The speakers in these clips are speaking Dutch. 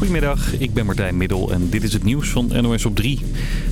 Goedemiddag, ik ben Martijn Middel en dit is het nieuws van NOS op 3.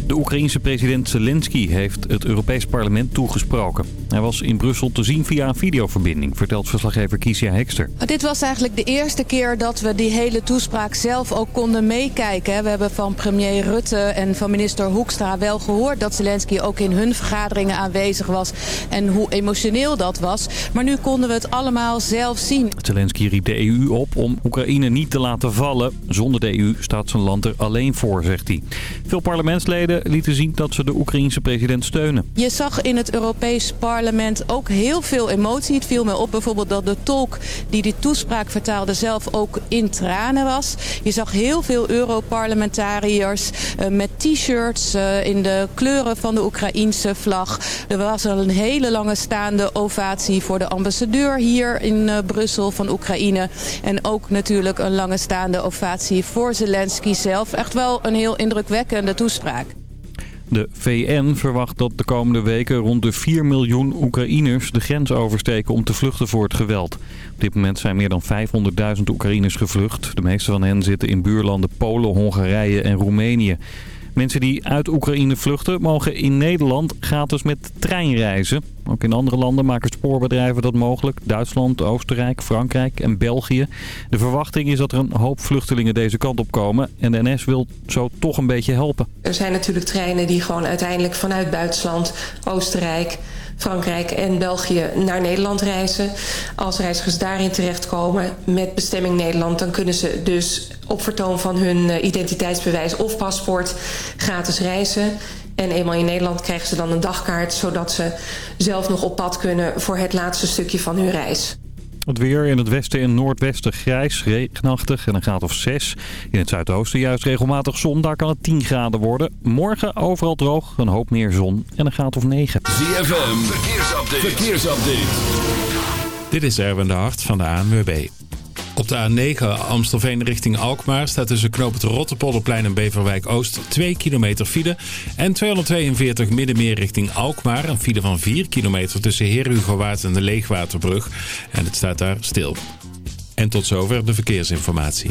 De Oekraïense president Zelensky heeft het Europees Parlement toegesproken. Hij was in Brussel te zien via een videoverbinding, vertelt verslaggever Kiesja Hekster. Dit was eigenlijk de eerste keer dat we die hele toespraak zelf ook konden meekijken. We hebben van premier Rutte en van minister Hoekstra wel gehoord dat Zelensky ook in hun vergaderingen aanwezig was. En hoe emotioneel dat was. Maar nu konden we het allemaal zelf zien. Zelensky riep de EU op om Oekraïne niet te laten vallen. Zonder de EU staat zijn land er alleen voor, zegt hij. Veel parlementsleden lieten zien dat ze de Oekraïense president steunen. Je zag in het Europees parlement ook heel veel emotie. Het viel me op bijvoorbeeld dat de tolk die die toespraak vertaalde zelf ook in tranen was. Je zag heel veel Europarlementariërs uh, met t-shirts uh, in de kleuren van de Oekraïense vlag. Er was al een hele lange staande ovatie voor de ambassadeur hier in uh, Brussel van Oekraïne. En ook natuurlijk een lange staande ovatie voor Zelensky zelf. Echt wel een heel indrukwekkende toespraak. De VN verwacht dat de komende weken rond de 4 miljoen Oekraïners de grens oversteken om te vluchten voor het geweld. Op dit moment zijn meer dan 500.000 Oekraïners gevlucht. De meeste van hen zitten in buurlanden Polen, Hongarije en Roemenië. Mensen die uit Oekraïne vluchten mogen in Nederland gratis met trein reizen. Ook in andere landen maken spoorbedrijven dat mogelijk. Duitsland, Oostenrijk, Frankrijk en België. De verwachting is dat er een hoop vluchtelingen deze kant op komen. En de NS wil zo toch een beetje helpen. Er zijn natuurlijk treinen die gewoon uiteindelijk vanuit Duitsland, Oostenrijk... Frankrijk en België naar Nederland reizen. Als reizigers daarin terechtkomen met bestemming Nederland... dan kunnen ze dus op vertoon van hun identiteitsbewijs of paspoort gratis reizen. En eenmaal in Nederland krijgen ze dan een dagkaart... zodat ze zelf nog op pad kunnen voor het laatste stukje van hun reis. Het weer in het westen en noordwesten grijs, regenachtig en een graad of 6. In het zuidoosten juist regelmatig zon, daar kan het 10 graden worden. Morgen overal droog, een hoop meer zon en een graad of 9. ZFM, verkeersupdate. verkeersupdate. Dit is Erwin de Hart van de ANWB. Op de A9 Amstelveen richting Alkmaar staat tussen knoop het en Beverwijk Oost 2 kilometer file. En 242 Middenmeer richting Alkmaar. Een file van 4 kilometer tussen Heerhugowaard en de Leegwaterbrug. En het staat daar stil. En tot zover de verkeersinformatie.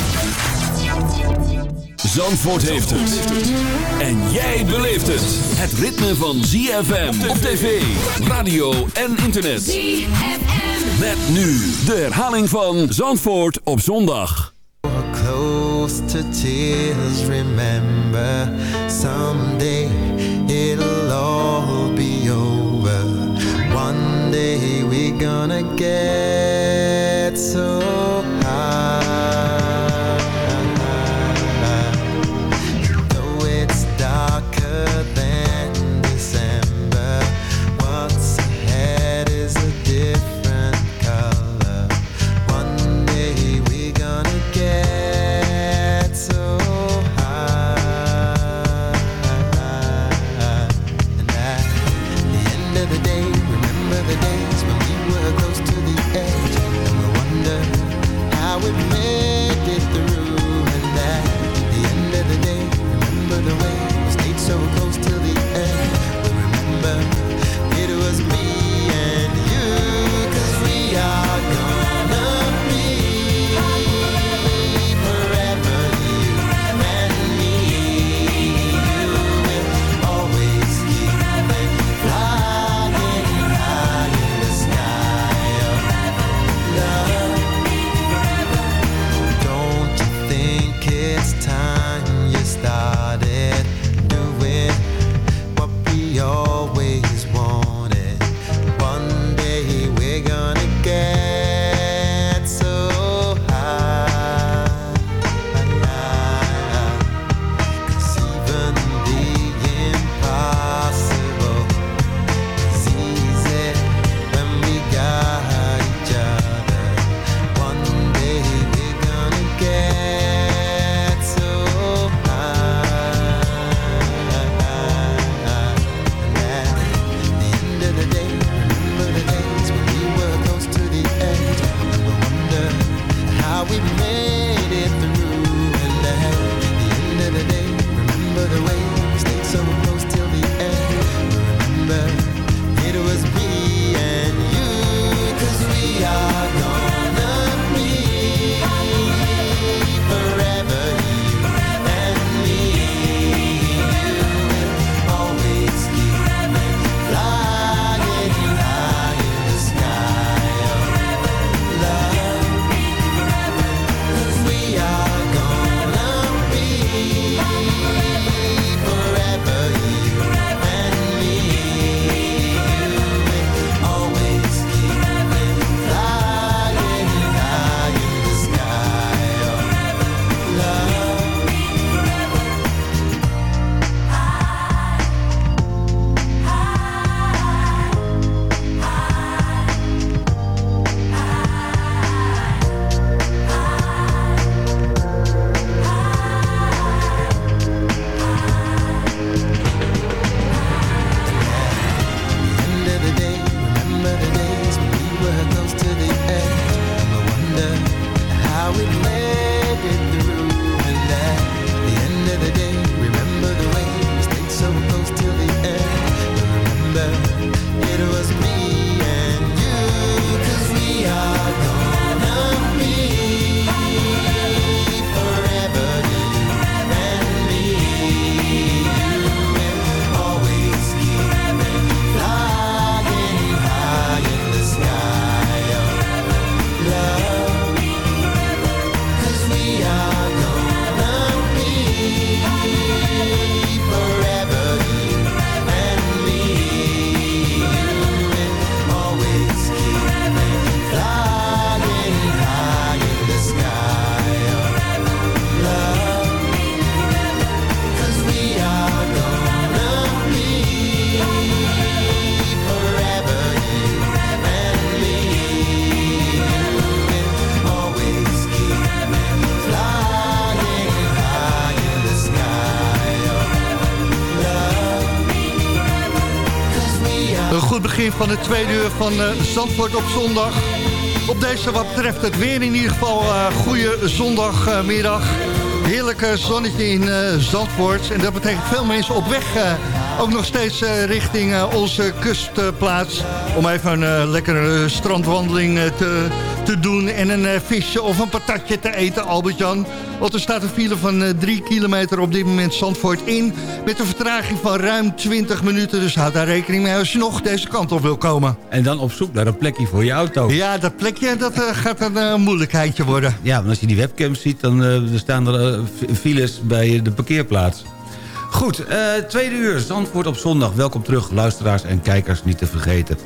Zandvoort heeft het. En jij beleeft het. Het ritme van ZFM op tv, radio en internet. ZFM. Met nu de herhaling van Zandvoort op zondag. Close to tears, remember someday it'll all be over. One day we're gonna get so van de tweede uur van uh, Zandvoort op zondag. Op deze wat betreft het weer in ieder geval uh, goede zondagmiddag. Heerlijk zonnetje in uh, Zandvoort. En dat betekent veel mensen op weg ook nog steeds richting onze kustplaats. Om even een lekkere strandwandeling te, te doen en een visje of een patatje te eten, Albert-Jan. Want er staat een file van 3 kilometer op dit moment Zandvoort in... met een vertraging van ruim 20 minuten. Dus houd daar rekening mee als je nog deze kant op wil komen. En dan op zoek naar een plekje voor je auto. Ja, dat plekje dat, uh, gaat een uh, moeilijkheidje worden. Ja, want als je die webcam ziet, dan uh, staan er files bij de parkeerplaats. Goed, tweede uur, Zandvoort op zondag. Welkom terug, luisteraars en kijkers niet te vergeten.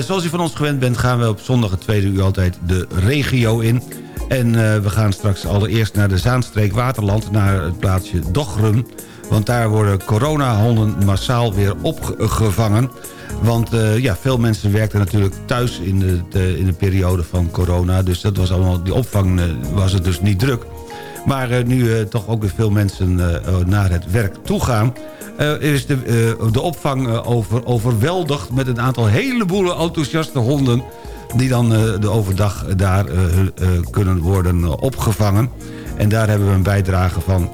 Zoals u van ons gewend bent, gaan we op zondag het tweede uur altijd de regio in... En uh, we gaan straks allereerst naar de Zaanstreek Waterland... naar het plaatsje Dochrum. Want daar worden coronahonden massaal weer opgevangen. Want uh, ja, veel mensen werkten natuurlijk thuis in de, de, in de periode van corona. Dus dat was allemaal, die opvang was het dus niet druk. Maar nu toch ook weer veel mensen naar het werk toe gaan... is de, de opvang over, overweldigd met een aantal heleboel enthousiaste honden die dan uh, de overdag daar uh, kunnen worden opgevangen. En daar hebben we een bijdrage van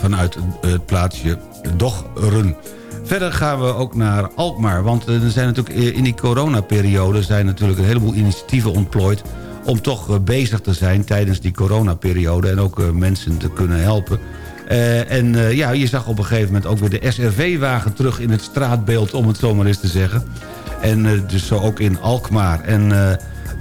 vanuit het plaatsje Dogren. Verder gaan we ook naar Alkmaar. Want er zijn natuurlijk in die coronaperiode... zijn natuurlijk een heleboel initiatieven ontplooid... om toch bezig te zijn tijdens die coronaperiode... en ook mensen te kunnen helpen. Uh, en uh, ja, je zag op een gegeven moment ook weer de SRV-wagen terug in het straatbeeld... om het zo maar eens te zeggen. En uh, dus zo ook in Alkmaar. En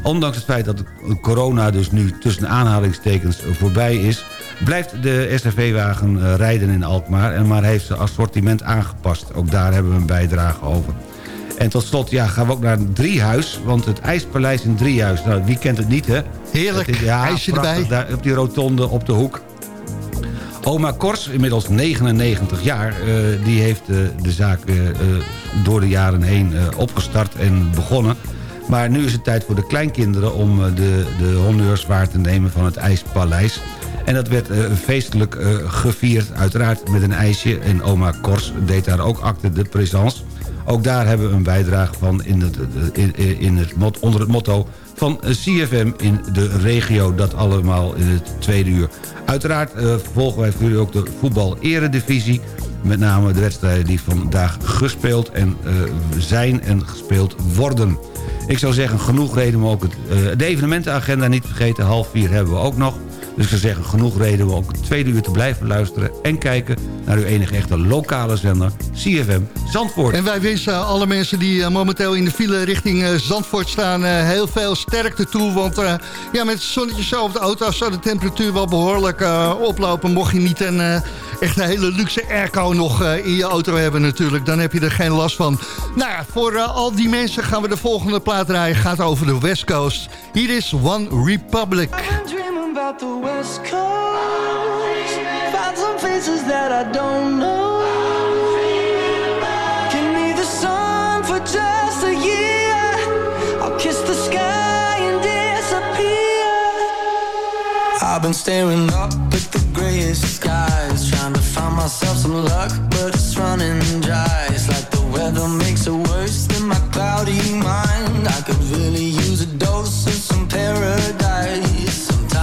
ondanks het feit dat corona dus nu tussen aanhalingstekens voorbij is... blijft de SRV-wagen rijden in Alkmaar... en maar heeft zijn assortiment aangepast. Ook daar hebben we een bijdrage over. En tot slot ja, gaan we ook naar Driehuis. Want het IJspaleis in Driehuis, nou, wie kent het niet, hè? Heerlijk, is, ja, ijsje erbij. Daar, op die rotonde op de hoek. Oma Kors, inmiddels 99 jaar, uh, die heeft uh, de zaak uh, door de jaren heen opgestart en begonnen. Maar nu is het tijd voor de kleinkinderen om de, de honneurs waar te nemen van het IJspaleis. En dat werd feestelijk gevierd, uiteraard met een ijsje. En oma Kors deed daar ook acte de présence. Ook daar hebben we een bijdrage van in het, in het, onder het motto van CFM in de regio. Dat allemaal in het tweede uur. Uiteraard uh, vervolgen wij voor jullie ook de voetbal-eredivisie. Met name de wedstrijden die vandaag gespeeld en, uh, zijn en gespeeld worden. Ik zou zeggen, genoeg reden om ook het, uh, de evenementenagenda niet vergeten. Half vier hebben we ook nog. Dus ik zou zeggen, genoeg reden om ook het tweede uur te blijven luisteren... en kijken naar uw enige echte lokale zender, CFM Zandvoort. En wij wensen alle mensen die uh, momenteel in de file richting uh, Zandvoort staan... Uh, heel veel sterkte toe, want ja, met het zonnetje zo op de auto... zou de temperatuur wel behoorlijk oplopen... mocht je niet een, echt een hele luxe airco nog in je auto hebben natuurlijk. Dan heb je er geen last van. Nou ja, voor al die mensen gaan we de volgende plaat draaien. Gaat over de West Coast. Hier is One Republic. The West Coast. Find some faces that I don't know. Give me the sun for just a year. I'll kiss the sky and disappear. I've been staring up at the grayest skies, trying to find myself some luck, but it's running dry. It's like the weather makes it worse than my cloudy mind. I could really use a dose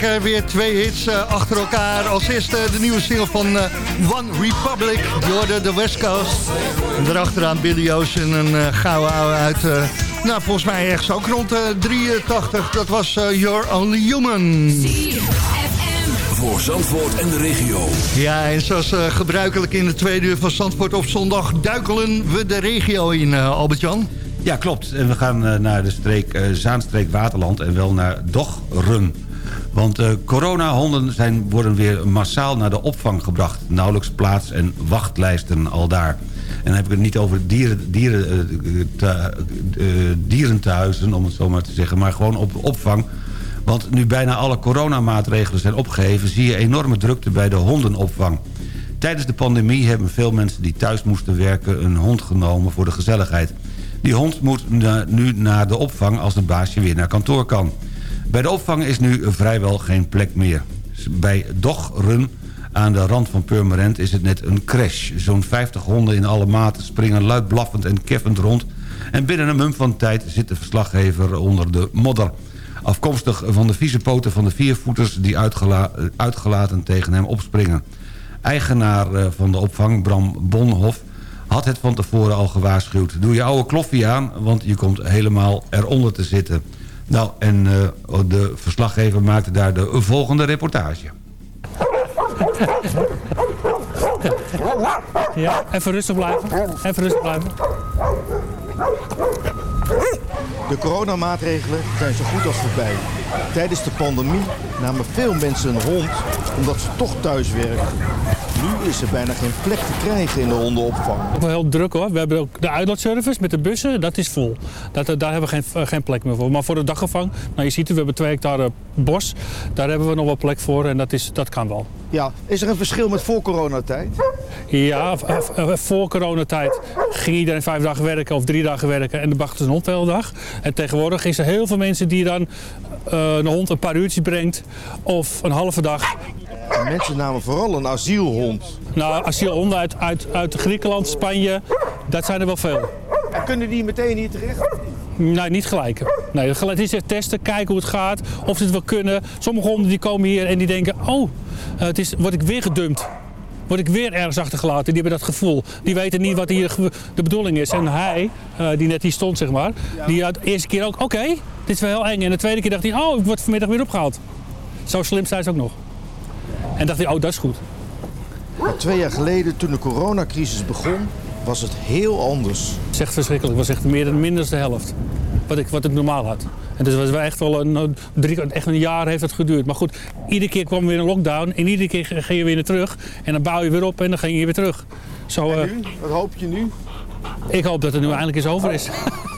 Lekker weer twee hits eh, achter elkaar. Als eerste de nieuwe single van eh, One Republic. Hoorde de West Coast. En daarachteraan Billy Ocean, een eh, gouden ouwe uit... nou, volgens mij ergens ook rond de 83. Dat was You're Only Human. Voor Zandvoort en de regio. Ja, en zoals eh, gebruikelijk in de tweede uur van Zandvoort op zondag... duikelen we de regio in, Albert-Jan. Ja, klopt. En we gaan naar de streek eh, Zaanstreek-Waterland en wel naar Dogrum. Want eh, coronahonden zijn, worden weer massaal naar de opvang gebracht. Nauwelijks plaats en wachtlijsten al daar. En dan heb ik het niet over dieren, dieren, eh, te- eh, dierentehuizen, om het zo maar te zeggen... maar gewoon op opvang. Want nu bijna alle coronamaatregelen zijn opgeheven... zie je enorme drukte bij de hondenopvang. Tijdens de pandemie hebben veel mensen die thuis moesten werken... een hond genomen voor de gezelligheid. Die hond moet nu naar de opvang als het baasje weer naar kantoor kan. Bij de opvang is nu vrijwel geen plek meer. Bij Dogrun aan de rand van Purmerend is het net een crash. Zo'n 50 honden in alle maten springen luid blaffend en keffend rond... en binnen een mum van tijd zit de verslaggever onder de modder. Afkomstig van de vieze poten van de viervoeters die uitgela- uitgelaten tegen hem opspringen. Eigenaar eh, van de opvang, Bram Bonhoff, had het van tevoren al gewaarschuwd. Doe je oude kloffie aan, want je komt helemaal eronder te zitten. Nou, en eh, de verslaggever maakte daar de volgende reportage. Ja, even rustig blijven. Even rustig blijven. De coronamaatregelen zijn zo goed als voorbij. Tijdens de pandemie namen veel mensen een hond omdat ze toch thuis werken. Nu is er bijna geen plek te krijgen in de hondenopvang. Ook wel heel druk hoor. We hebben ook de uitlaatservice met de bussen, dat is vol. Dat, eh, daar hebben we geen, eh, geen plek meer voor. Maar voor de dagopvang, nou je ziet het, we hebben twee hectare bos. Daar hebben we nog wel plek voor en dat, is, dat kan wel. Ja, is er een verschil met voor coronatijd? Ja, v- voor coronatijd ging iedereen vijf dagen werken of drie dagen werken en de bracht een hond de hele dag. En tegenwoordig is er heel veel mensen die dan eh, een hond een paar uurtjes brengt of een halve dag. En mensen namen vooral een asielhond. Nou, asielhonden uit, uit, uit Griekenland, Spanje, dat zijn er wel veel. En kunnen die meteen hier terecht? Nee, niet gelijk. Nee, het is echt testen, kijken hoe het gaat, of ze het wel kunnen. Sommige honden die komen hier en die denken, oh, eh, het is, word ik weer gedumpt. Word ik weer ergens achtergelaten. Die hebben dat gevoel. Die weten niet wat hier de bedoeling is. En hij, eh, die net hier stond, zeg maar, die had de eerste keer ook, oké, dit is wel heel eng. En de tweede keer dacht hij, oh, ik word vanmiddag weer opgehaald. Zo slim zijn ze ook nog. En dacht hij, oh, dat is goed. Maar twee jaar geleden, toen de coronacrisis begon, was het heel anders. Het is echt verschrikkelijk. Het was echt meer dan minder de helft. Wat ik, wat ik normaal had. En dus was echt wel een, drie, echt een jaar heeft het geduurd. Maar goed, iedere keer kwam weer een lockdown. En iedere keer ging je weer naar terug. En dan bouw je weer op en dan ging je weer terug. Zo, eh, Nu? Wat hoop je nu? ik hoop dat het nu eindelijk eens over is.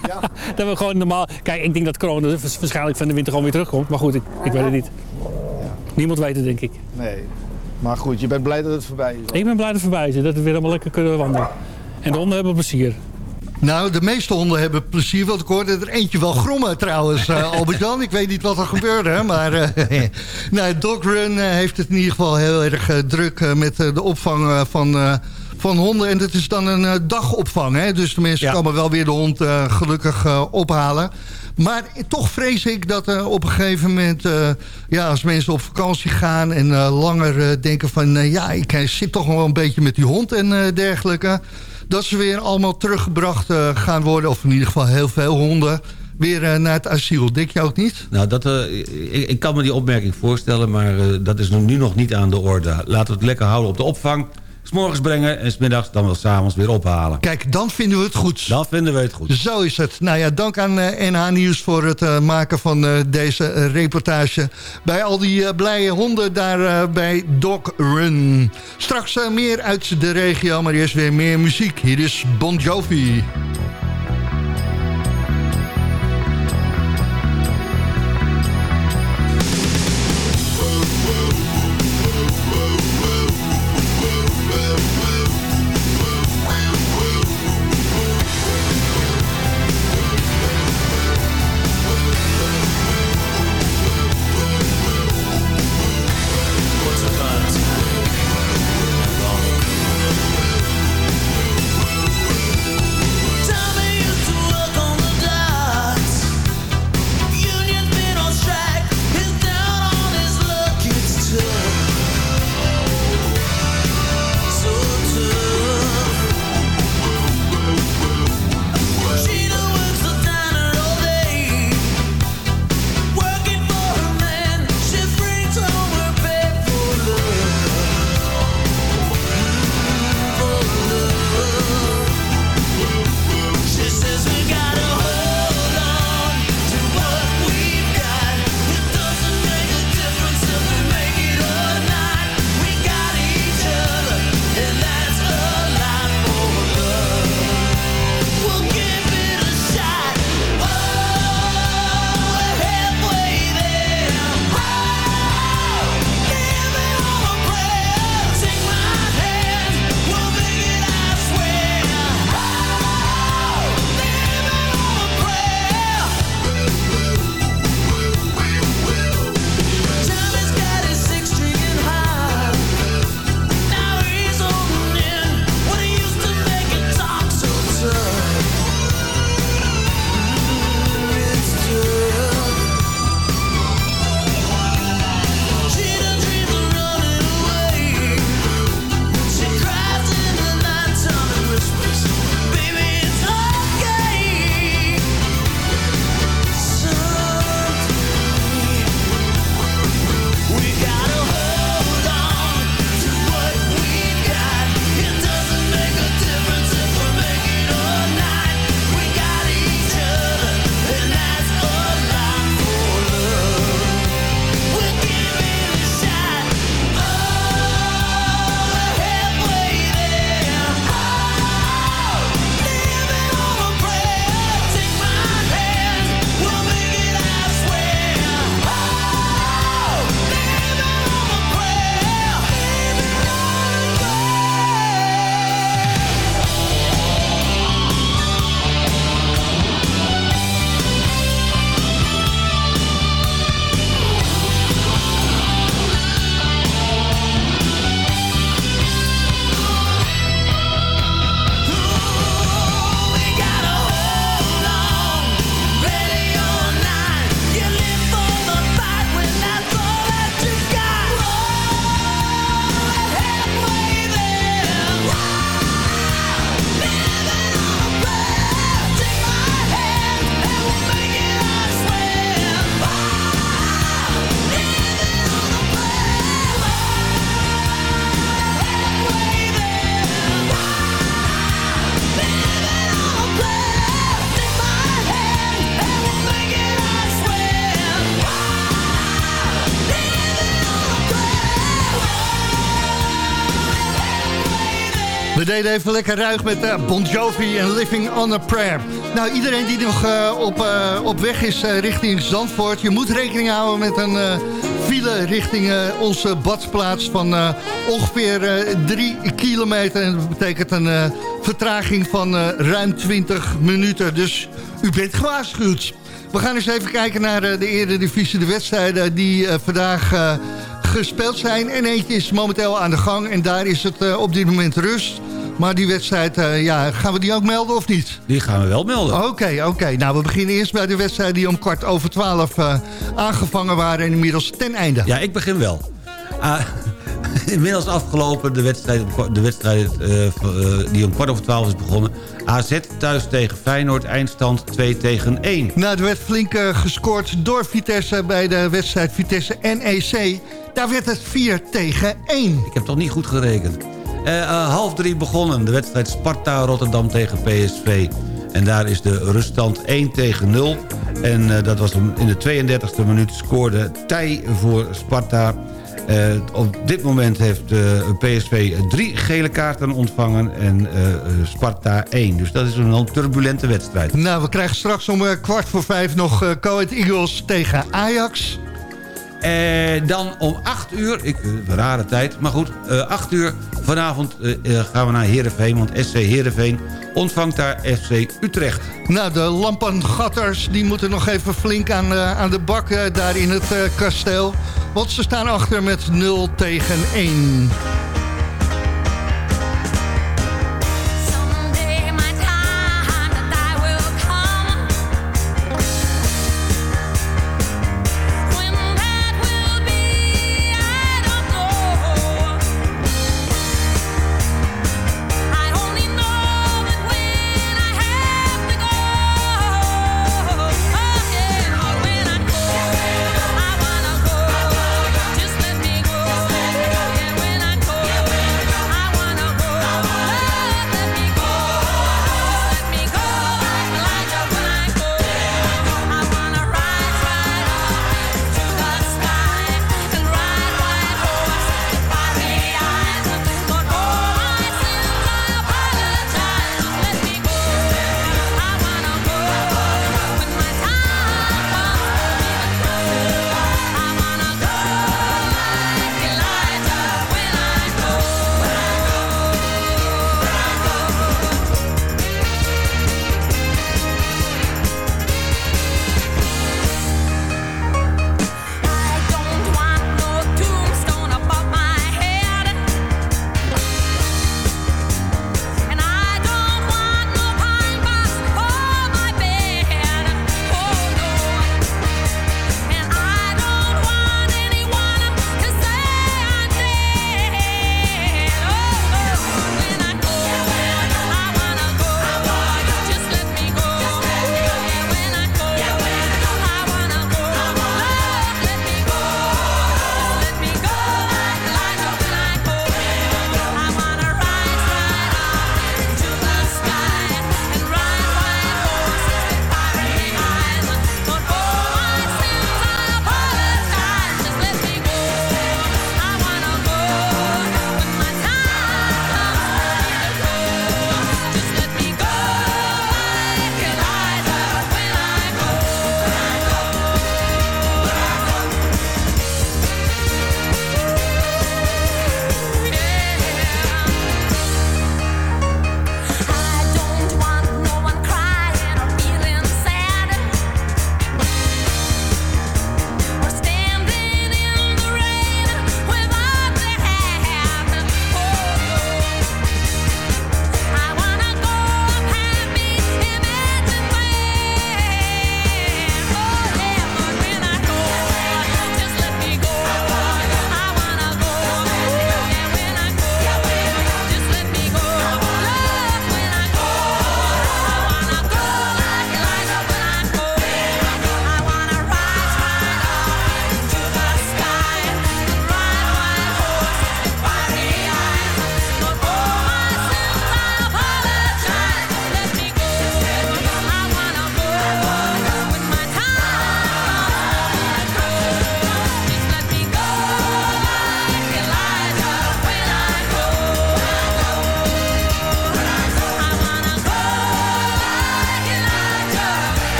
dat we gewoon normaal... Kijk, ik denk dat corona waarsch- waarschijnlijk van de winter gewoon weer terugkomt. Maar goed, ik, ik weet het niet. Niemand weet het, denk ik. Nee. Maar goed, je bent blij dat het voorbij is. Ik ben blij dat het voorbij is. Dat we weer allemaal lekker kunnen wandelen. En de honden hebben plezier. Nou, de meeste honden hebben plezier. Want ik hoorde er eentje wel grommen trouwens, eh, Albert-Jan. Ik weet niet wat er gebeurde, maar... eh nou, Dogrun eh, heeft het in ieder geval heel erg druk met de opvang van, eh, van honden. En dat is dan een eh, dagopvang, hè. Dus de mensen komen wel weer de hond eh, gelukkig eh, ophalen. Maar toch vrees ik dat eh, op een gegeven moment... eh, ja, als mensen op vakantie gaan en eh, langer denken van... ja, ik zit toch wel een beetje met die hond en dergelijke... dat ze weer allemaal teruggebracht gaan worden... of in ieder geval heel veel honden... weer naar het asiel. Denk je ook niet? Nou, dat, ik, kan me die opmerking voorstellen, maar dat is nu nog niet aan de orde. Laten we het lekker houden op de opvang. S'morgens brengen en smiddags dan wel s'avonds weer ophalen. Kijk, dan vinden we het goed. Dan vinden we het goed. Zo is het. Nou ja, dank aan eh, NH Nieuws voor het eh, maken van eh, deze eh, reportage. Bij al die eh, blije honden daar eh, bij Dog Run. Straks eh, meer uit de regio, maar eerst weer meer muziek. Hier is Bon Jovi. We deden even lekker ruig met eh, Bon Jovi en Living on a Prayer. Nou, iedereen die nog eh, op, eh, op weg is richting Zandvoort... je moet rekening houden met een file richting onze badplaats... van ongeveer drie kilometer. En dat betekent een vertraging van ruim 20 minuten. Dus u bent gewaarschuwd. We gaan eens even kijken naar de eredivisie, de wedstrijden die vandaag gespeeld zijn. En eentje is momenteel aan de gang en daar is het op dit moment rust. Maar die wedstrijd, eh, ja, gaan we die ook melden of niet? Die gaan we wel melden. Oké, oké. Nou, we beginnen eerst bij de wedstrijden die om kwart over twaalf eh, aangevangen waren... en inmiddels ten einde. Ja, ik begin wel. Ah, inmiddels afgelopen de wedstrijd, de wedstrijd eh, die om kwart over twaalf is begonnen. AZ thuis tegen Feyenoord, eindstand 2 tegen 1. Nou, er werd flink gescoord door Vitesse bij de wedstrijd Vitesse NEC. Daar werd het 4 tegen 1. Ik heb toch niet goed gerekend. Eh, eh, half drie begonnen. De wedstrijd Sparta-Rotterdam tegen PSV. En daar is de ruststand 1 tegen 0. En eh, dat was in de 32e minuut scoorde Tij voor Sparta. Op dit moment heeft PSV drie gele kaarten ontvangen en Sparta 1. Dus dat is een turbulente wedstrijd. Nou, we krijgen straks om kwart voor vijf nog Coed Eagles tegen Ajax. En dan om 8 uur, ik, eh, rare tijd, maar goed, eh 8 uur vanavond eh, eh, gaan we naar Heerenveen. Want SC Heerenveen ontvangt daar FC Utrecht. Nou, de lampengatters die moeten nog even flink aan, eh, aan de bak eh, daar in het eh, kasteel. Want ze staan achter met 0 tegen 1.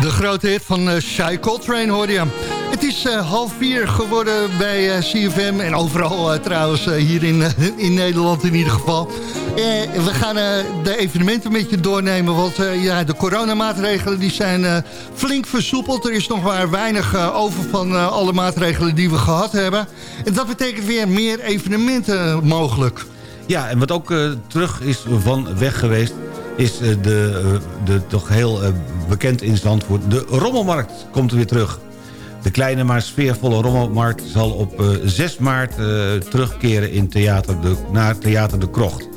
De grote hit van eh Shai Coltrane hoorde je. Het is eh, half vier geworden bij eh, CFM en overal trouwens hier in, in Nederland in ieder geval. We gaan de evenementen met je doornemen, want ja, de coronamaatregelen die zijn flink versoepeld. Er is nog maar weinig over van alle maatregelen die we gehad hebben. En dat betekent weer meer evenementen mogelijk. Ja, en wat ook terug is van weg geweest is eh, de, eh, de toch heel eh, bekend in Zandvoort. De Rommelmarkt komt weer terug. De kleine maar sfeervolle Rommelmarkt zal op eh, 6 maart terugkeren in theater de, naar Theater de Krocht.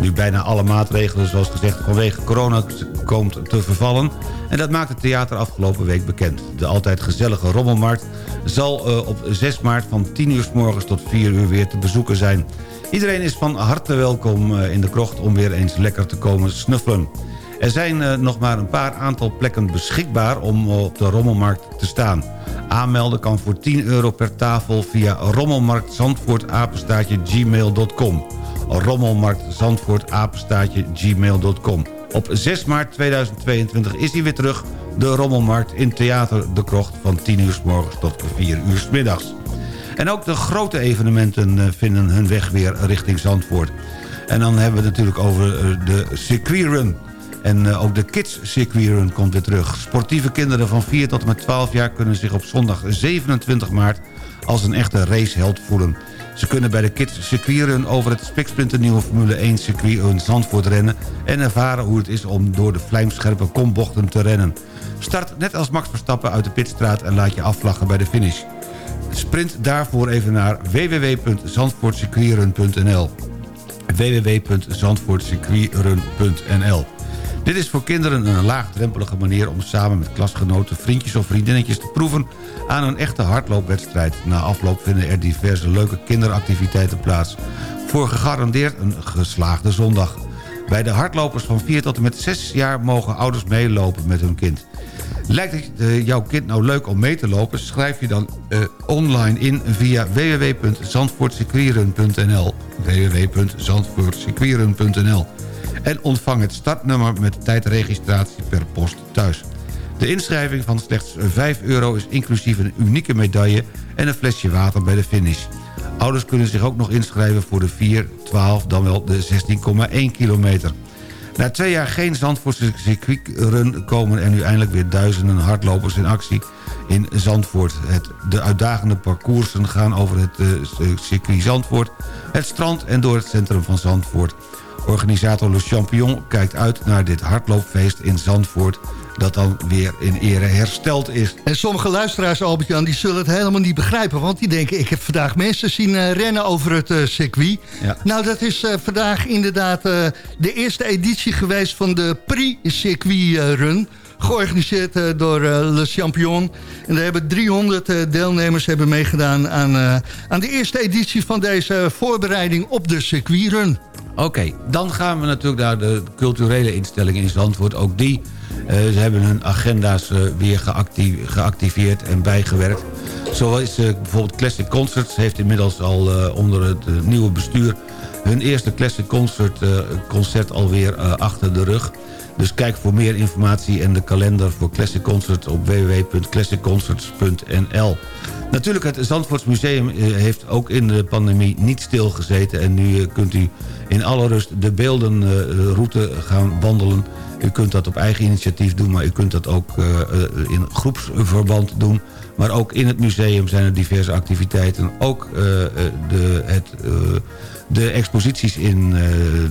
Nu bijna alle maatregelen, zoals gezegd, vanwege corona komt te vervallen. En dat maakt het theater afgelopen week bekend. De altijd gezellige Rommelmarkt zal op 6 maart van 10 uur s morgens tot 4 uur weer te bezoeken zijn. Iedereen is van harte welkom eh, in de krocht om weer eens lekker te komen snuffelen. Er zijn eh, nog maar een paar aantal plekken beschikbaar om eh, op de Rommelmarkt te staan. Aanmelden kan voor 10 euro per tafel via rommelmarktzandvoortapenstaatje gmail.com. Rommelmarktzandvoortapenstaatje gmail.com. Op 6 maart 2022 is hij weer terug, de Rommelmarkt in Theater De Krocht... van 10 uur s morgens tot 4 uur s middags. En ook de grote evenementen eh, vinden hun weg weer richting Zandvoort. En dan hebben we het natuurlijk over eh, de circuitrun. En eh, ook de Kids Circuitrun komt weer terug. Sportieve kinderen van 4 tot en met 12 jaar... kunnen zich op zondag 27 maart als een echte raceheld voelen. Ze kunnen bij de Kids Circuitrun over het spiksplinternieuwe Formule 1 circuit in Zandvoort rennen... en ervaren hoe het is om door de vlijmscherpe kombochten te rennen. Start net als Max Verstappen uit de pitstraat en laat je afvlaggen bij de finish. Sprint daarvoor even naar www.zandvoortcircuitrun.nl www.zandvoortcircuitrun.nl Dit is voor kinderen een laagdrempelige manier om samen met klasgenoten, vriendjes of vriendinnetjes te proeven aan een echte hardloopwedstrijd. Na afloop vinden er diverse leuke kinderactiviteiten plaats. Voor gegarandeerd een geslaagde zondag. Bij de hardlopers van 4 tot en met 6 jaar mogen ouders meelopen met hun kind. Lijkt het eh, jouw kind nou leuk om mee te lopen? Schrijf je dan eh, online in via www.zandvoortcircuitrun.nl En ontvang het startnummer met tijdregistratie per post thuis. De inschrijving van slechts 5 euro is inclusief een unieke medaille... en een flesje water bij de finish. Ouders kunnen zich ook nog inschrijven voor de 4, 12, dan wel de 16,1 kilometer. Na twee jaar geen Zandvoortse circuitrun komen er nu eindelijk weer duizenden hardlopers in actie in Zandvoort. Het, de uitdagende parcoursen gaan over het eh, circuit Zandvoort, het strand en door het centrum van Zandvoort. Organisator Le Champion kijkt uit naar dit hardloopfeest in Zandvoort dat dan weer in ere hersteld is. En sommige luisteraars, Albert-Jan, die zullen het helemaal niet begrijpen. Want die denken, ik heb vandaag mensen zien eh, rennen over het eh, circuit. Ja. Nou, dat is eh, vandaag inderdaad de eerste editie geweest van de Prix-circuit Run. Georganiseerd door Le Champion. En daar hebben 300 eh, deelnemers hebben meegedaan aan, aan de eerste editie van deze voorbereiding op de circuitrun. Oké, dan gaan we natuurlijk naar de culturele instellingen in Zandvoort. Ook die ze hebben hun agenda's eh, weer geactiveerd en bijgewerkt. Zoals eh, bijvoorbeeld Classic Concerts heeft inmiddels al eh, onder het eh, nieuwe bestuur... hun eerste Classic Concert, eh, concert alweer eh, achter de rug. Dus kijk voor meer informatie en de kalender voor Classic Concerts op www.classicconcerts.nl. Natuurlijk, het Zandvoorts Museum eh, heeft ook in de pandemie niet stilgezeten... en nu eh, kunt u in alle rust de beeldenroute gaan wandelen. U kunt dat op eigen initiatief doen, maar u kunt dat ook eh, eh, in groepsverband doen. Maar ook in het museum zijn er diverse activiteiten. Ook eh, de, het, de exposities in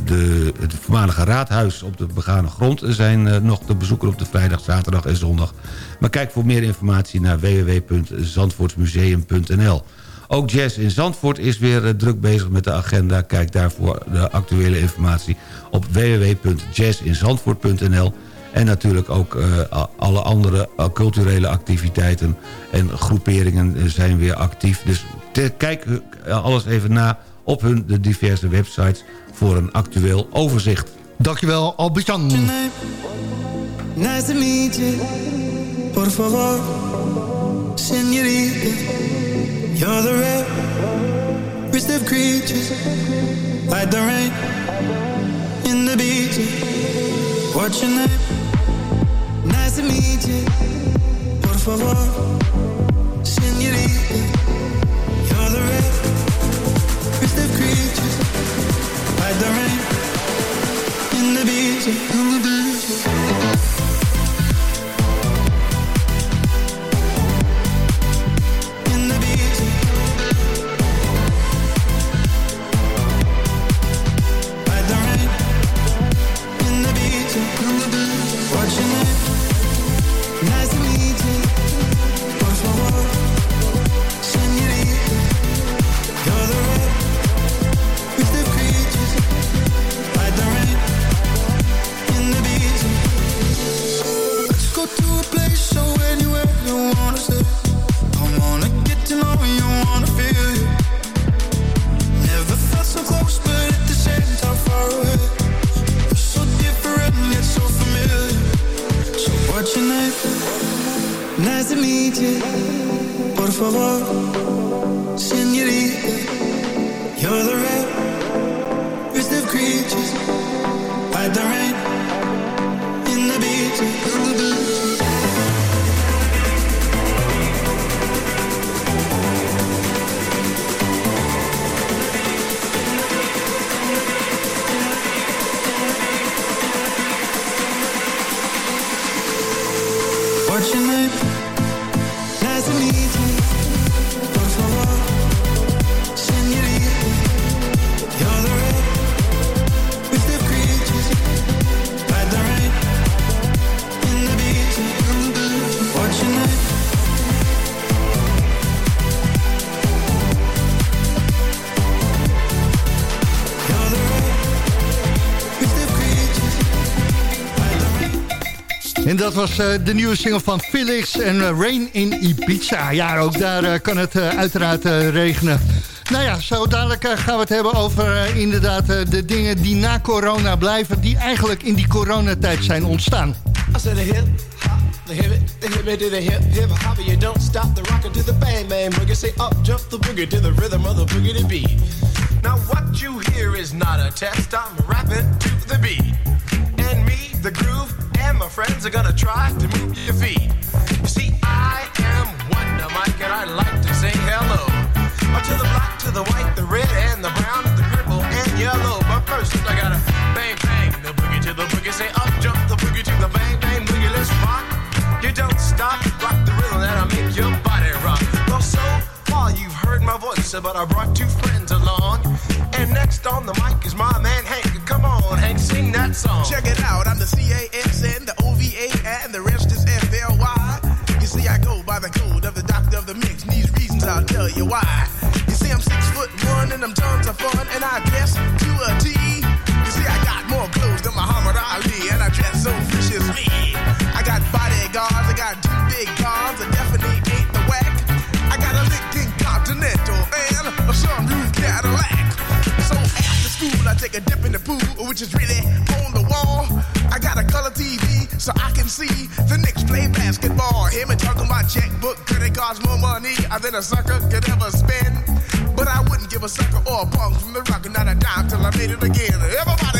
de, het voormalige raadhuis op de begane grond... zijn nog te bezoeken op de vrijdag, zaterdag en zondag. Maar kijk voor meer informatie naar www.zandvoortsmuseum.nl. Ook Jazz in Zandvoort is weer eh, druk bezig met de agenda. Kijk daarvoor de actuele informatie op www.jazzinzandvoort.nl. En natuurlijk ook eh, alle andere eh, culturele activiteiten en groeperingen zijn weer actief. Dus te- kijk alles even na op hun de diverse websites voor een actueel overzicht. Dankjewel, Albert-Jan. Nice to meet you. Por favor, señorita. You're the rare, rarest of creatures. Like the rain in the beach. What's your name? Nice to meet you. Por favor, señorita. You're the rare, rarest of creatures. Like the rain in the beach on the beach. Dat was eh, de nieuwe single van Felix en eh, Rain in Ibiza. Ja, ook daar eh, kan het uiteraard regenen. Nou ja, zo dadelijk gaan we het hebben over inderdaad de dingen die na corona blijven... die eigenlijk in die coronatijd zijn ontstaan. The hip hop, the hip it, to the hip hip hop. You don't stop the rocker to the bang bang boogie. Say up jump the boogie to the rhythm of the boogie to beat. Now what you hear is not a test. I'm rapping to the beat, my friends are gonna try to move your feet. You see, I am Wonder Mike, and I like to say hello Uh, to the black, to the white, the red, and the brown, the purple, and yellow. But first, I gotta bang bang the boogie to the boogie. Say up jump the boogie to the bang bang boogie. Let's rock. You don't stop, rock the rhythm that'll make your body rock. Well, so far you've heard my voice, but I brought two friends along. And next on the mic is my man Hank. Come on, Hank, sing that song. Check it out, I'm the C-A-S-N, the O-V-A, tell you why. You see, I'm six foot one, and I'm tons of fun, and I dress to a T. You see, I got more clothes than Muhammad Ali, and I dress so viciously. I got bodyguards, I got two big cars, I definitely ain't the whack. I got a Lincoln Continental and a sunroof Cadillac. So after school, I take a dip in the pool, which is really on the wall. I got a color TV so I can see the Knicks play basketball. Him and talking my checkbook, credit cards more than a sucker could ever spend. But I wouldn't give a sucker or a punk from the rock, not a dime till I made it again. Everybody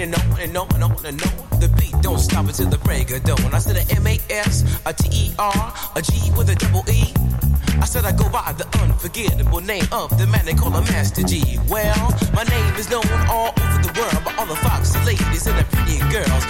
and on and on and on and on. The beat don't stop until the break of dawn. I said a M-A-S, a T-E-R, a G with a double E. I said I go by the unforgettable name of the man they call a Master G. Well, my name is known all over the world by all the foxy ladies and the pretty girls.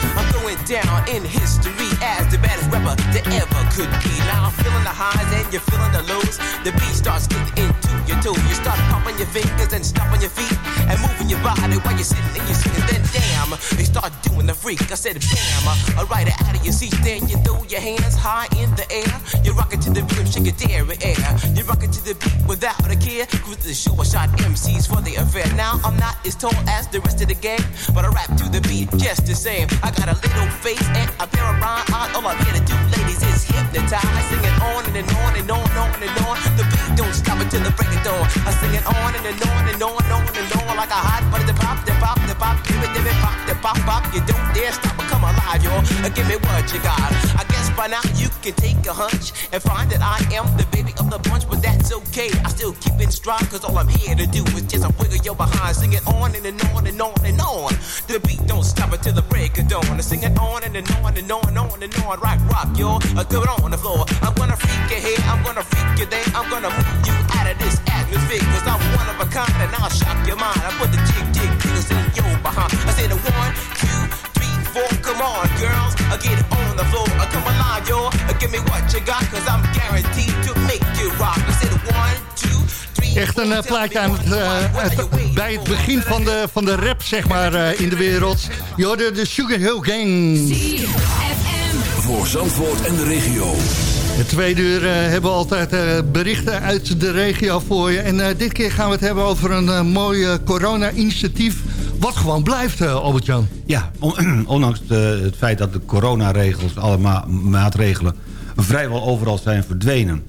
I'm down in history as the baddest rapper that ever could be. Now I'm feeling the highs and you're feeling the lows. The beat starts getting into your toe. You start pumping your fingers and stomping your feet and moving your body while you're sitting and you're sitting. Then damn, you start doing the freak. I said bam, alright out of your seat. Then you throw your hands high in the air. You rock it to the rhythm, shake your dairy air. You rock it to the beat without a care. Cruise the show, I shot MCs for the affair. Now I'm not as tall as the rest of the gang, but I rap to the beat just the same. I got a little face and a pair of rhyme eyes. All I'm here to do, ladies, is hypnotize. I sing it on and, and on and on and on and on. The beat don't stop until the break of dawn. I sing it on and, and on and on and on and on like a hot butter. The pop, the pop, the pop, give it, give it, pop, the pop, pop. You don't dare stop or come alive, y'all. Uh, Give me what you got. I guess by now you can take a hunch and find that I am the baby of the bunch, but that's okay. I still keep it strong, cause all I'm here to do is just a wiggle your behind. Sing it on and, and on and on and on. The beat don't stop until the break of dawn. I sing it on and, and on and on and on and on. Rock, rock, y'all. Uh, do it on the floor. I'm gonna freak you here, I'm gonna freak you there. I'm gonna move you out of this atmosphere, cause I'm one of a kind and I'll shock your mind. I put the jig, jig, jiggles in your behind. I said a one, two, three, four. Come on, girls. I get on the floor. I come alive, y'all. Uh, Give me what you got, cause I'm guaranteed to make you rock. Echt een plaatje aan het, eh, het- bij het begin van de, van de rap, zeg maar, eh, in de wereld. Je hoorde de Sugar Hill Gang. Voor Zandvoort en de regio. Het tweede uur hebben we altijd eh, berichten uit de regio voor je. En eh, dit keer gaan we het hebben over een mooi corona-initiatief... Wat gewoon blijft, eh, Albert-Jan. Ja, on- ondanks de- het feit dat de coronaregels, alle ma- maatregelen... vrijwel overal zijn verdwenen.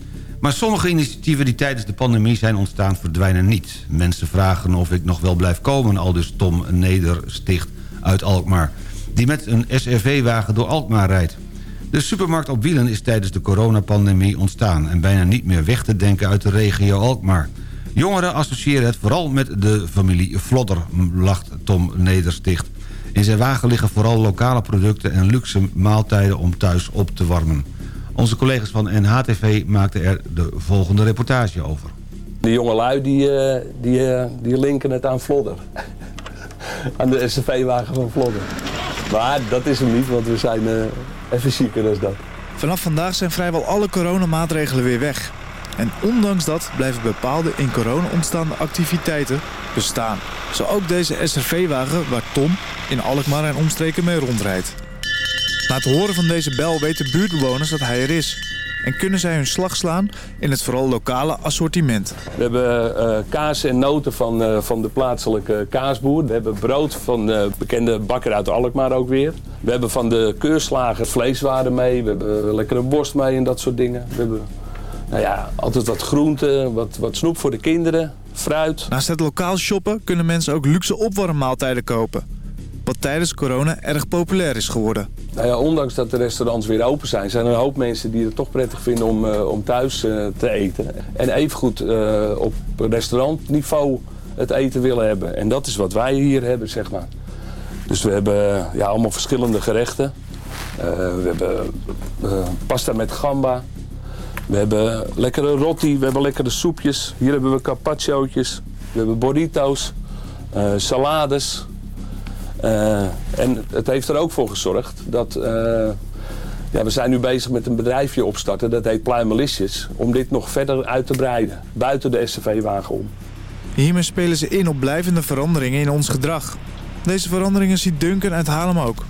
Maar sommige initiatieven die tijdens de pandemie zijn ontstaan verdwijnen niet. Mensen vragen of ik nog wel blijf komen, al dus Tom Nedersticht uit Alkmaar... die met een SRV-wagen door Alkmaar rijdt. De supermarkt op wielen is tijdens de coronapandemie ontstaan... en bijna niet meer weg te denken uit de regio Alkmaar. Jongeren associëren het vooral met de familie Vlodder, lacht Tom Nedersticht. In zijn wagen liggen vooral lokale producten en luxe maaltijden om thuis op te warmen. Onze collega's van NHTV maakten er de volgende reportage over. De jongelui die, eh, die, eh, die linken het aan Vlodder. aan de SCV-wagen van Vlodder. Maar dat is hem niet, want we zijn eh, even zieker dan dat. Vanaf vandaag zijn vrijwel alle coronamaatregelen weer weg. En ondanks dat blijven bepaalde in corona ontstaande activiteiten bestaan. Zo ook deze SRV-wagen waar Tom in Alkmaar en omstreken mee rondrijdt. Na het horen van deze bel weten buurtbewoners dat hij er is. En kunnen zij hun slag slaan in het vooral lokale assortiment. We hebben eh, kaas en noten van, eh, van de plaatselijke kaasboer. We hebben brood van de bekende bakker uit Alkmaar ook weer. We hebben van de keurslager vleeswaren mee. We hebben lekkere worst mee en dat soort dingen. We hebben nou ja, altijd wat groenten, wat, wat snoep voor de kinderen, fruit. Naast het lokaal shoppen kunnen mensen ook luxe opwarmmaaltijden kopen. Wat tijdens corona erg populair is geworden. Nou ja, ondanks dat de restaurants weer open zijn, zijn er een hoop mensen die het toch prettig vinden om, eh, om thuis eh, te eten. En evengoed uh, op restaurantniveau het eten willen hebben. En dat is wat wij hier hebben, zeg maar. Dus we hebben ja, allemaal verschillende gerechten. We hebben pasta met gamba. We hebben lekkere rotti, we hebben lekkere soepjes. Hier hebben we carpacciootjes. We hebben burrito's, salades. Uh, en het heeft er ook voor gezorgd dat... Uh, ja, we zijn nu bezig met een bedrijfje opstarten, dat heet Pluimelisjes. Om dit nog verder uit te breiden, buiten de SCV-wagen om. Hiermee spelen ze in op blijvende veranderingen in ons gedrag. Deze veranderingen ziet Duncan uit Haarlem ook.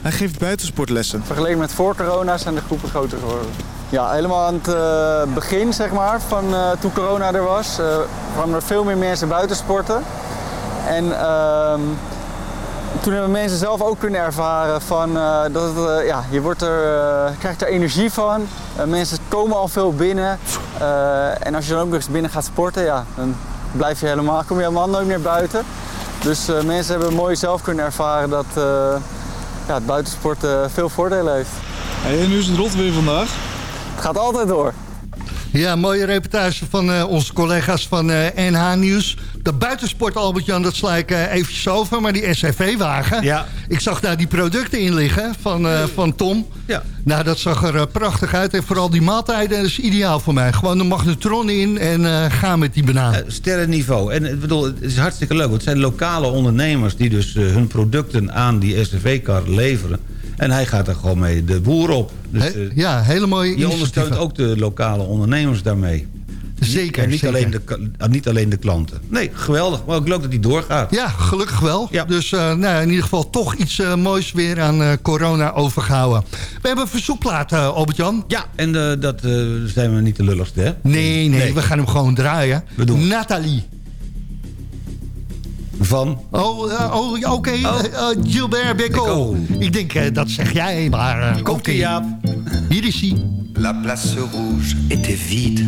Hij geeft buitensportlessen. Vergeleken met voor corona zijn de groepen groter geworden. Ja, helemaal aan het uh, begin zeg maar, van uh, toen corona er was, uh, kwamen er veel meer mensen buitensporten. En ehm, toen hebben mensen zelf ook kunnen ervaren van, uh, dat het, uh, ja, je wordt er, uh, krijgt er energie van. mensen komen al veel binnen. en als je dan ook nog eens binnen gaat sporten, ja, dan blijf je helemaal, kom je helemaal nooit meer buiten. Dus mensen hebben mooi zelf kunnen ervaren dat ja, het buitensporten veel voordelen heeft. Hey, en nu is het rot weer vandaag? Het gaat altijd door. Ja, mooie reportage van uh, onze collega's van uh, NH Nieuws. De buitensport, Albert-Jan, dat sla ik uh, eventjes over. Maar die SRV-wagen, ja. ik zag daar die producten in liggen van, van Tom. Ja. Nou, dat zag er prachtig uit. En vooral die maaltijden, dat is ideaal voor mij. Gewoon de magnetron in en ga met die banaan. sterrenniveau. En ik bedoel, het is hartstikke leuk. Want het zijn lokale ondernemers die dus hun producten aan die SRV-kar leveren. En hij gaat er gewoon mee de boer op. Dus, He, ja, hele mooie Je ondersteunt ook de lokale ondernemers daarmee. Zeker, en niet, zeker. Alleen de, niet alleen de klanten. Nee, geweldig. Maar ook leuk dat hij doorgaat. Ja, gelukkig wel. Ja. Dus uh, nou, in ieder geval toch iets uh, moois weer aan uh, corona overgehouden. We hebben een verzoekplaat, Albert-Jan. Ja, en dat zijn we niet de lulligste, hè? Nee, nee, nee, we gaan hem gewoon draaien. We doen. Nathalie. Van? Oh, uh, oh oké. Okay. Oh. Uh, Gilbert Bécaud. Ik denk, uh, dat zeg jij, maar... Uh, Komt okay. Jaap. Hier is hij. La place rouge était vide.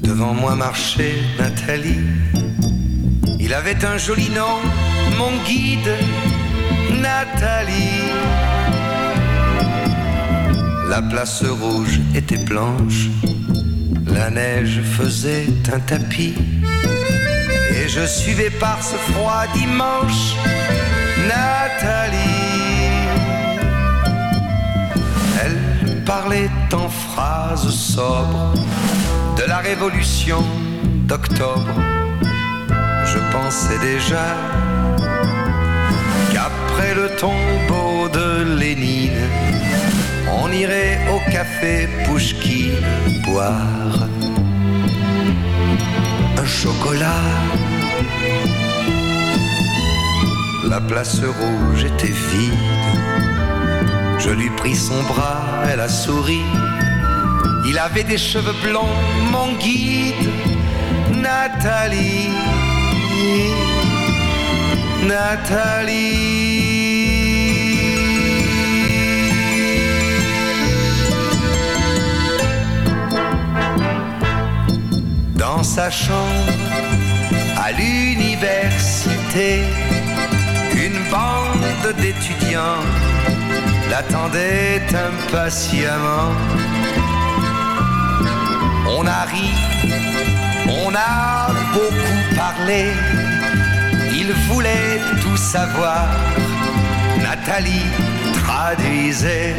Devant moi marchait Nathalie. Il avait un joli nom, mon guide, Nathalie. La place rouge était blanche. La neige faisait un tapis. Je suivais par ce froid dimanche Nathalie. Elle parlait en phrases sobres de la révolution d'octobre. Je pensais déjà qu'après le tombeau de Lénine, on irait au café Pouchki boire un chocolat. La place rouge était vide. Je lui pris son bras, elle a souri. Il avait des cheveux blonds, mon guide, Nathalie. Dans sa chambre à l'université, bande d'étudiants l'attendait impatiemment. On a ri, on a beaucoup parlé, il voulait tout savoir. Nathalie traduisait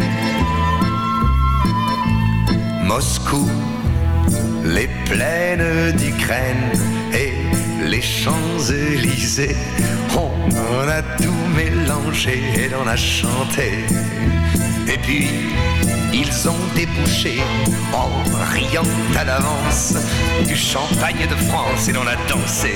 Moscou, les plaines d'Ukraine et les Champs-Élysées. On a tout et on a chanté. Et puis, ils ont débouché en riant à l'avance du champagne de France et l'on a dansé.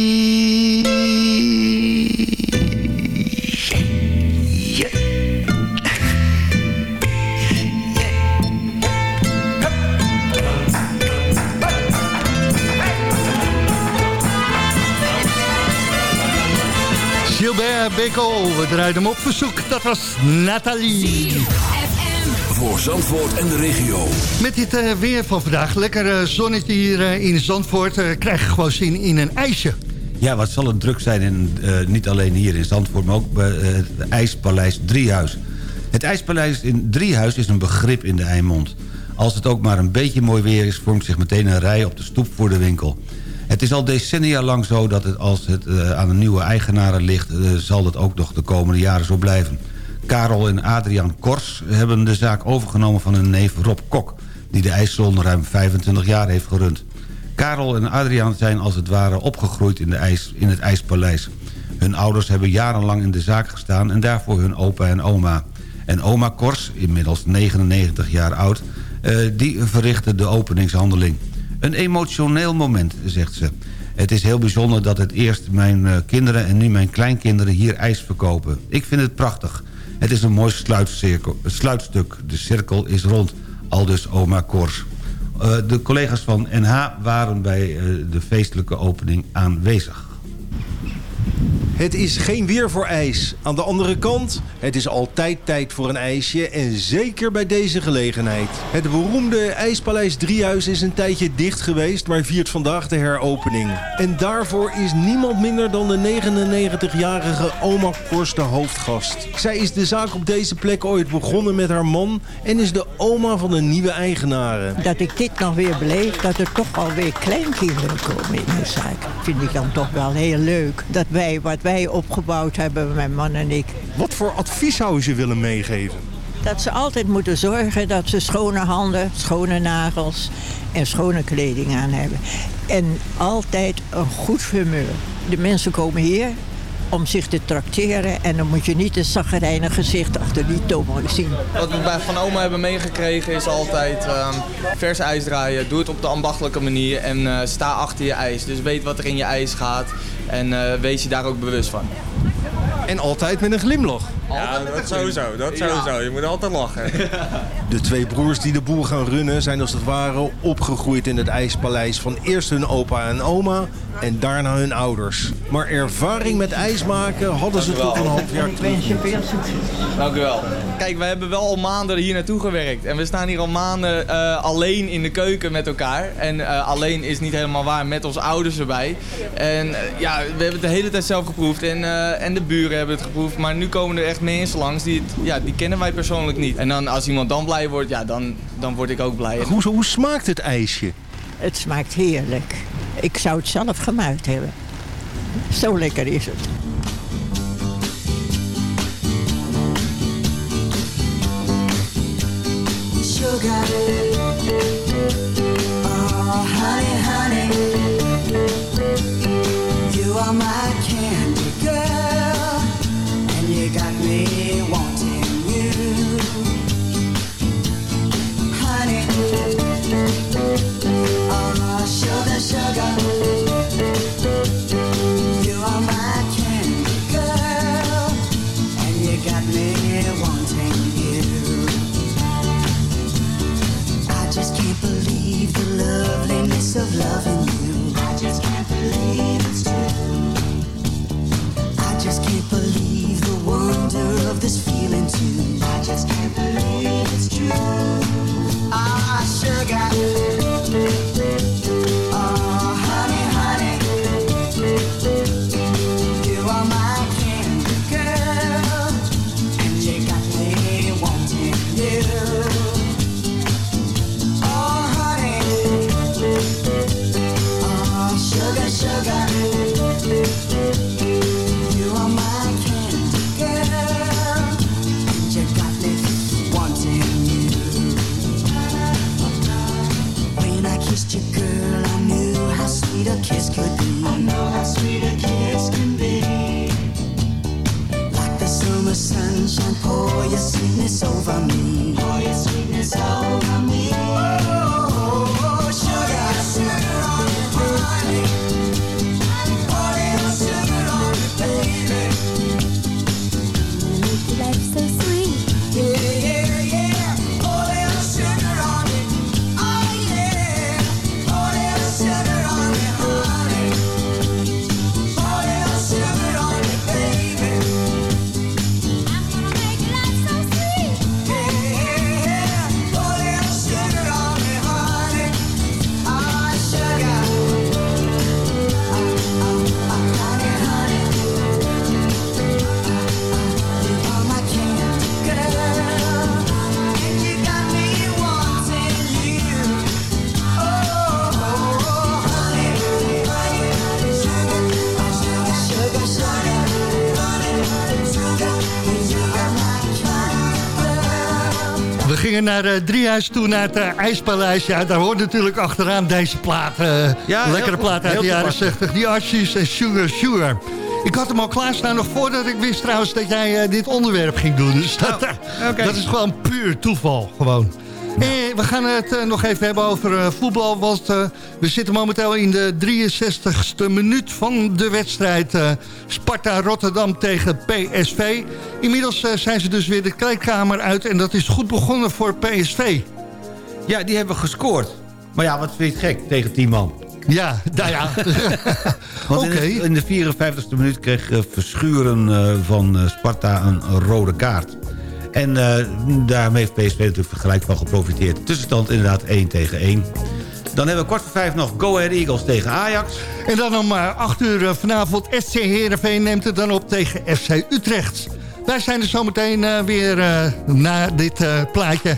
We draaien hem op verzoek. Dat was Nathalie. Voor Zandvoort en de regio. Met dit eh, weer van vandaag, lekker eh, zonnetje hier eh, in Zandvoort... krijg je gewoon zin in een ijsje. Ja, wat zal het druk zijn, in, niet alleen hier in Zandvoort... maar ook bij het IJspaleis Driehuis. Het IJspaleis in Driehuis is een begrip in de Eimond. Als het ook maar een beetje mooi weer is... vormt zich meteen een rij op de stoep voor de winkel. Het is al decennia lang zo dat het, als het eh, aan de nieuwe eigenaren ligt... eh, zal het ook nog de komende jaren zo blijven. Karel en Adriaan Kors hebben de zaak overgenomen van hun neef Rob Kok... die de ijssalon ruim 25 jaar heeft gerund. Karel en Adriaan zijn als het ware opgegroeid in, de ijs, in het IJspaleis. Hun ouders hebben jarenlang in de zaak gestaan... en daarvoor hun opa en oma. En oma Kors, inmiddels 99 jaar oud... eh, die verrichtte de openingshandeling. Een emotioneel moment, zegt ze. Het is heel bijzonder dat het eerst mijn eh, kinderen en nu mijn kleinkinderen hier ijs verkopen. Ik vind het prachtig. Het is een mooi sluitstuk. De cirkel is rond. Aldus oma Kors. Eh, de collega's van NH waren bij eh, de feestelijke opening aanwezig. Het is geen weer voor ijs. Aan de andere kant, het is altijd tijd voor een ijsje en zeker bij deze gelegenheid. Het beroemde IJspaleis Driehuis is een tijdje dicht geweest, maar viert vandaag de heropening. En daarvoor is niemand minder dan de 99-jarige oma Kors de hoofdgast. Zij is de zaak op deze plek ooit begonnen met haar man en is de oma van de nieuwe eigenaren. Dat ik dit nog weer beleef, dat er toch alweer kleinkinderen komen in de zaak. Vind ik dan toch wel heel leuk. Dat wij, wat wij opgebouwd hebben, mijn man en ik. Wat voor advies zou je willen meegeven? Dat ze altijd moeten zorgen dat ze schone handen, schone nagels en schone kleding aan hebben. En altijd een goed humeur. De mensen komen hier om zich te trakteren en dan moet je niet een zaggerijnig gezicht achter die tommel zien. Wat we bij Van Oma hebben meegekregen is altijd ehm, vers ijs draaien. Doe het op de ambachtelijke manier en eh, sta achter je ijs. Dus weet wat er in je ijs gaat en eh, wees je daar ook bewust van. En altijd met een glimlach. Ja, dat sowieso. Dat sowieso. Je moet altijd lachen. De twee broers die de boel gaan runnen zijn als het ware opgegroeid in het ijspaleis van eerst hun opa en oma en daarna hun ouders. Maar ervaring met ijs maken hadden ze tot een half jaar terug. Dank u wel. Kijk, we hebben wel al maanden hier naartoe gewerkt. En we staan hier al maanden eh, alleen in de keuken met elkaar. En eh, alleen is niet helemaal waar, met onze ouders erbij. En eh, ja, we hebben het de hele tijd zelf geproefd. En, eh, en de buren hebben het geproefd. Maar nu komen er echt mensen langs die, het, ja, die kennen wij persoonlijk niet. En dan, als iemand dan blij wordt, ja, dan, dan word ik ook blij. Hoe, hoe smaakt het ijsje? Het smaakt heerlijk. Ik zou het zelf gemaakt hebben. Zo lekker is het. Sugar. Gingen naar uh, Driehuis toe, naar het eh, IJspaleis. Ja, daar hoort natuurlijk achteraan deze plaat. eh, Ja, lekkere plaat uit de jaren toepasselijk. 60. Die Archies en Sugar Sugar. Ik had hem al klaarstaan nog voordat ik wist trouwens dat jij dit onderwerp ging doen. Dus dat, oké. dat is gewoon puur toeval. Gewoon. Eh, we gaan het eh, nog even hebben over eh, voetbal. Want we zitten momenteel in de 63ste minuut van de wedstrijd. eh, Sparta Rotterdam tegen PSV. Inmiddels zijn ze dus weer de kleedkamer uit. En dat is goed begonnen voor PSV. Ja, die hebben gescoord. Maar ja, wat vind je het gek tegen 10 man? Ja, nou ja. Want in, de, in de 54e minuut kreeg Verschuren van Sparta een rode kaart. En eh, daarmee heeft PSV natuurlijk gelijk van geprofiteerd. Tussenstand inderdaad 1 tegen 1. Dan hebben we kwart voor vijf nog Go Ahead Eagles tegen Ajax. En dan om eh, 8 uur eh, vanavond SC Heerenveen neemt het dan op tegen FC Utrecht. Wij zijn er zometeen eh, weer eh, na dit eh, plaatje.